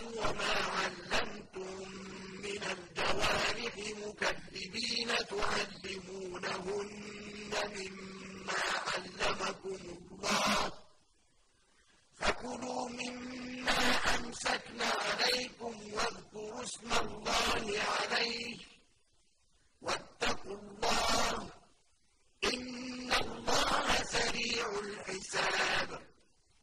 وَمَا عَلَّمْتُم مِّنَ الْجَوَارِحِ مُكَذِّبِينَ تُعَلِّمُونَهُنَّ مِمَّا عَلَّمَكُمُ اللَّهُ. فَكُلُوا مِمَّا أَمْسَكْنَا عَلَيْكُمْ وَاذْكُرُوا اسْمَ اللَّهِ عَلَيْهِ. وَاتَّقُوا اللَّهَ إِنَّ اللَّهَ سَرِيعُ الْحِسَابِ.